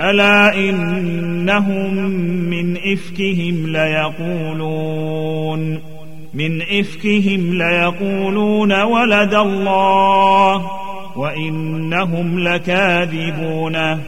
ألا إنهم من إفكهم ليقولون من إفكهم ليقولون ولد الله وإنهم لكاذبون